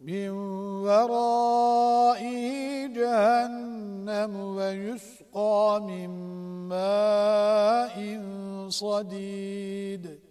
من ورائه جهنم ويسقى من ماء صديد.